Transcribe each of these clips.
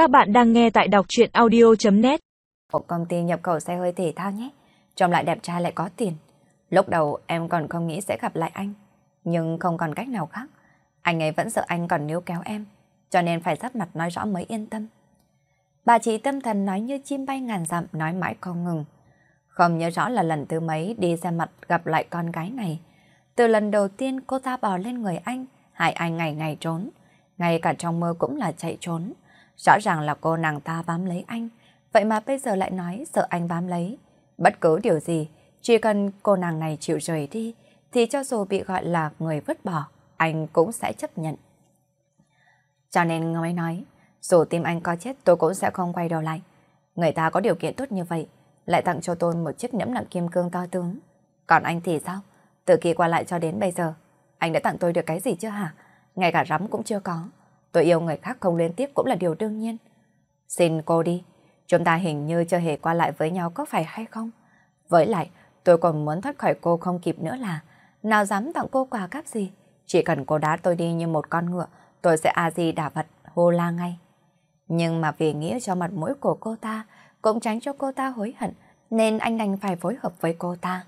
Các bạn đang nghe tại đọc chuyện audio.net Một công ty nhập khẩu xe hơi thể thao nhé. Trông lại đẹp trai lại có tiền. Lúc đầu em còn không nghĩ sẽ gặp lại anh. Nhưng không còn cách nào khác. Anh ấy vẫn sợ anh còn níu kéo em. Cho nên phải sắp mặt nói rõ mới yên tâm. Bà chị tâm thần nói như chim bay ngàn dặm nói mãi không ngừng. Không nhớ rõ là lần thứ mấy đi ra mặt gặp lại con gái này. Từ lần đầu tiên cô ta bò lên người anh, hại anh ngày ngày trốn. Ngay cả trong mơ cũng là chạy trốn. Rõ ràng là cô nàng ta bám lấy anh, vậy mà bây giờ lại nói sợ anh bám lấy. Bất cứ điều gì, chỉ cần cô nàng này chịu rời đi, thì cho dù bị gọi là người vứt bỏ, anh cũng sẽ chấp nhận. Cho nên mới nói, dù tim anh có chết tôi cũng sẽ không quay đầu lại. Người ta có điều kiện tốt như vậy, lại tặng cho tôi một chiếc nhẫn nặng kim cương to tướng. Còn anh thì sao? Từ khi qua lại cho đến bây giờ, anh đã tặng tôi được cái gì chưa hả? Ngay cả rắm cũng chưa có. Tôi yêu người khác không liên tiếp cũng là điều đương nhiên. Xin cô đi, chúng ta hình như chưa hề qua lại với nhau có phải hay không? Với lại, tôi còn muốn thoát khỏi cô không kịp nữa là nào dám tặng cô quà cáp gì. Chỉ cần cô đá tôi đi như một con ngựa, tôi sẽ a di đả vật hô la ngay. Nhưng mà vì nghĩa cho mặt mũi của cô ta, cũng tránh cho cô ta hối hận, nên anh đành phải phối hợp với cô ta.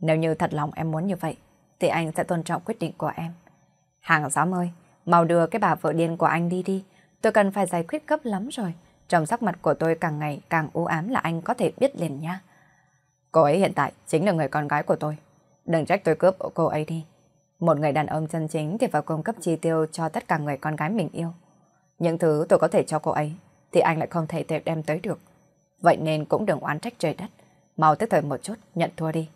Nếu như thật lòng em muốn như vậy, thì anh sẽ tôn trọng quyết định của em. Hàng xóm ơi, mau đưa cái bà vợ điên của anh đi đi. Tôi cần phải giải quyết gấp lắm rồi. Trong sắc mặt của tôi càng ngày càng u ám là anh có thể biết liền nha. Cô ấy hiện tại chính là người con gái của tôi. Đừng trách tôi cướp cô ấy đi. Một người đàn ông chân chính thì phải cung cấp chi tiêu cho tất cả người con gái mình yêu. Những thứ tôi có thể cho cô ấy thì anh lại không thể thể đem tới được. Vậy nên cũng đừng oán trách trời đất. Mau tới thời một chút, nhận thua đi.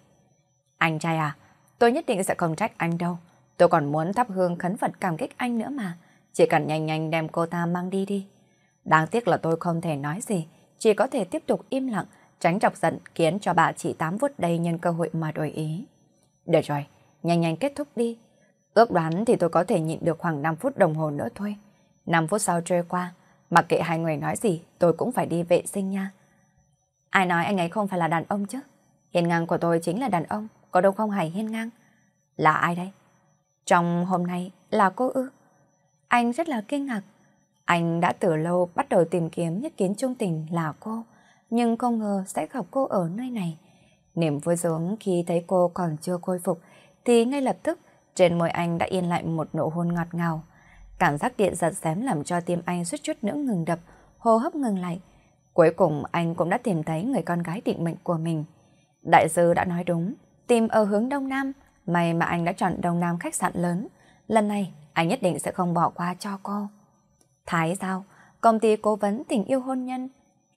Anh trai à, tôi nhất định sẽ không trách anh đâu. Tôi còn muốn thắp hương khấn Phật cảm kích anh nữa mà. Chỉ cần nhanh nhanh đem cô ta mang đi đi. Đáng tiếc là tôi không thể nói gì. Chỉ có thể tiếp tục im lặng, tránh chọc giận khiến cho bà chị Tám vút đây nhân cơ hội mà đổi ý. Được rồi, nhanh nhanh kết thúc đi. Ước đoán thì tôi có thể nhịn được khoảng 5 phút đồng hồ nữa thôi. 5 phút sau trôi qua, mặc kệ hai người nói gì, tôi cũng phải đi vệ sinh nha. Ai nói anh ấy không phải là đàn ông chứ? Hiên ngang của tôi chính là đàn ông, có đâu không hài hiên ngang. Là ai đây? Trong hôm nay là cô ư? Anh rất là kinh ngạc. Anh đã từ lâu bắt đầu tìm kiếm nhất kiến trung tình là cô, nhưng không ngờ sẽ gặp cô ở nơi này. Niềm vui sướng khi thấy cô còn chưa khôi phục, thì ngay lập tức trên môi anh đã yên lại một nụ hôn ngọt ngào. Cảm giác điện giật xém làm cho tim anh suýt chút nữa ngừng đập, hô hấp ngừng lại. Cuối cùng anh cũng đã tìm thấy người con gái định mệnh của mình. Đại sư đã nói đúng, tìm ở hướng đông nam, may mà anh đã chọn đông nam khách sạn lớn. Lần này anh nhất định sẽ không bỏ qua cho cô. Thái Giao, công ty cố vấn tình yêu hôn nhân.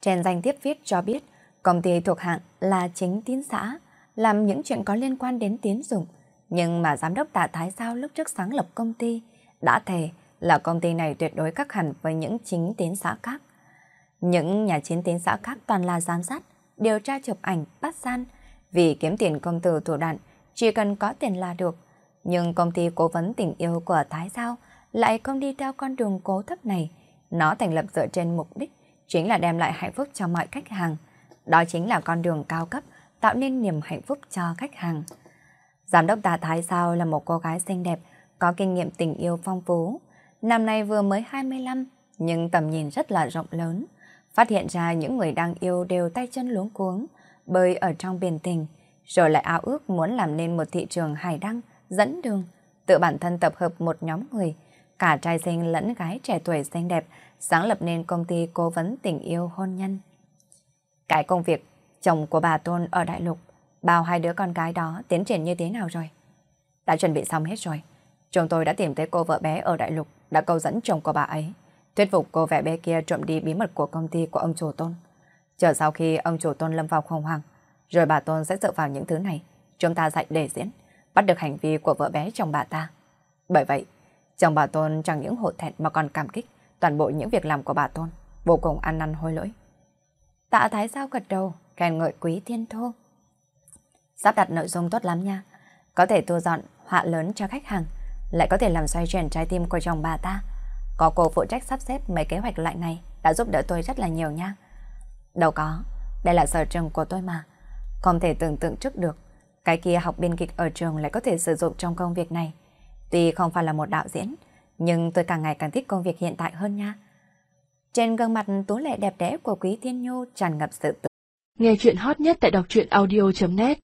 Trên danh tiếp viết cho biết, công ty thuộc hạng là chính tín xã, làm những chuyện có liên quan đến tín dụng. Nhưng mà giám đốc tạ Thái Giao lúc trước sáng lập công ty đã thề là công ty này tuyệt đối khác hẳn với những chính tín xã khác. Những nhà chính tín xã khác toàn là giám sát, điều tra chụp ảnh, bắt gian. Vì kiếm tiền công tử thủ đoạn, chỉ cần có tiền là được. Nhưng công ty cố vấn tình yêu của Thái Giao lại không đi theo con đường cố thấp này. Nó thành lập dựa trên mục đích, chính là đem lại hạnh phúc cho mọi khách hàng. Đó chính là con đường cao cấp, tạo nên niềm hạnh phúc cho khách hàng. Giám đốc Tà Thái Giao là một cô gái xinh đẹp, có kinh nghiệm tình yêu phong phú. Năm nay vừa mới 25, nhưng tầm nhìn rất là rộng lớn. Phát hiện ra những người đang yêu đều tay chân luống cuống, bơi ở trong biển tình, rồi lại ao ước muốn làm nên một thị trường hài đăng, dẫn đường, tự bản thân tập hợp một nhóm người, cả trai sinh lẫn gái trẻ tuổi xinh đẹp, sáng lập nên công ty cố vấn tình yêu hôn nhân. Cái công việc chồng của bà Tôn ở Đại Lục, bao hai đứa con gái đó tiến triển như thế nào rồi? Đã chuẩn bị xong hết rồi. Chúng tôi đã tìm thấy cô vợ bé ở Đại Lục, đã câu dẫn chồng của bà ấy, thuyết phục cô vợ bé kia trộm đi bí mật của công ty của ông chủ Tôn. Chờ sau khi ông chủ Tôn lâm vào khủng hoảng, rồi bà Tôn sẽ dựa vào những thứ này, chúng ta dạy để diễn, bắt được hành vi của vợ bé chồng bà ta. Bởi vậy, chồng bà Tôn chẳng những hổ thẹn mà còn cảm kích toàn bộ những việc làm của bà Tôn, vô cùng ăn năn hối lỗi. Tạ Thái Sao gật đầu, khen ngợi quý thiên thô. Sắp đặt nội dung tốt lắm nha, có thể tua dọn họa lớn cho khách hàng, lại có thể làm xoay chuyển trái tim của chồng bà ta. Có cô phụ trách sắp xếp mấy kế hoạch loại này đã giúp đỡ tôi rất là nhiều nha. Đâu có, đây là sở trường của tôi mà. Không thể tưởng tượng trước được, cái kia học biên kịch ở trường lại có thể sử dụng trong công việc này. Tuy không phải là một đạo diễn, nhưng tôi càng ngày càng thích công việc hiện tại hơn nha. Trên gương mặt tú lệ đẹp đẽ của Quý Thiên Nhu tràn ngập sự tự. Nghe chuyện hot nhất tại đọc truyện audio.net